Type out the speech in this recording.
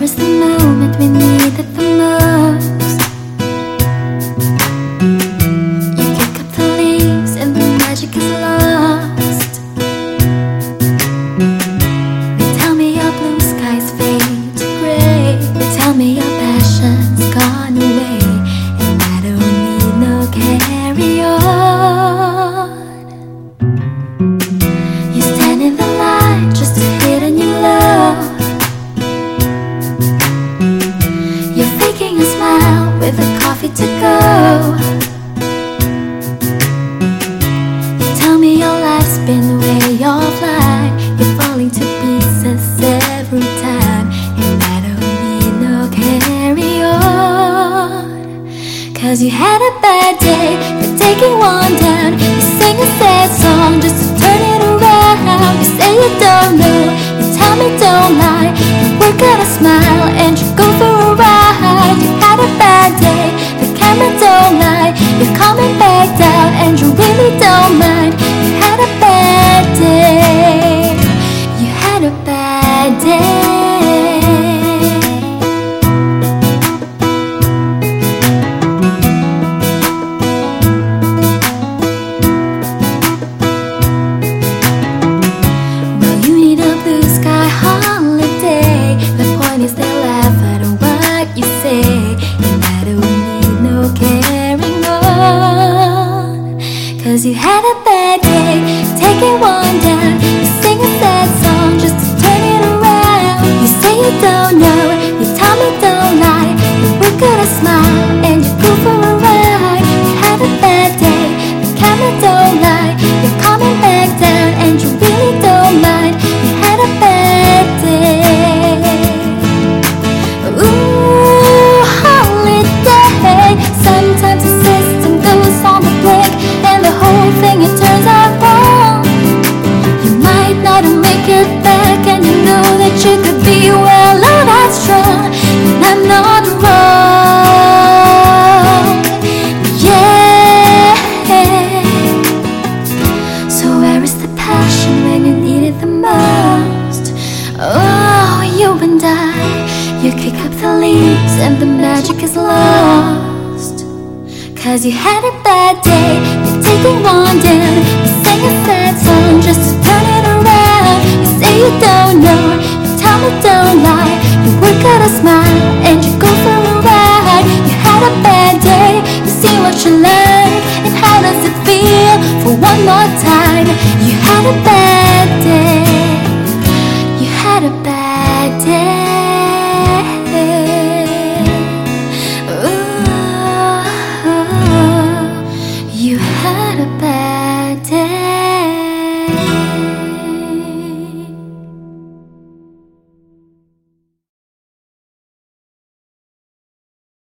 was the night. Cause you had a bad day, you're taking one down. You sing a sad song just to turn it around. You say you don't know, you tell me don't lie. You work out a smile and you go for a ride. You had a bad day, the camera don't lie. You're coming back down and you really don't mind. A bad day, one down. You sing a sad song just to turn it around. You say you don't know, you tell me don't lie. You out a smile and you and the magic is lost. Cause you had a bad day You take a one down You sing a sad song just to turn it around. You say you don't know You tell me don't lie. You work out a smile and you go for a ride. You had a bad day You see what you learned. And how does it feel for one more time? You had a bad day You had a bad day.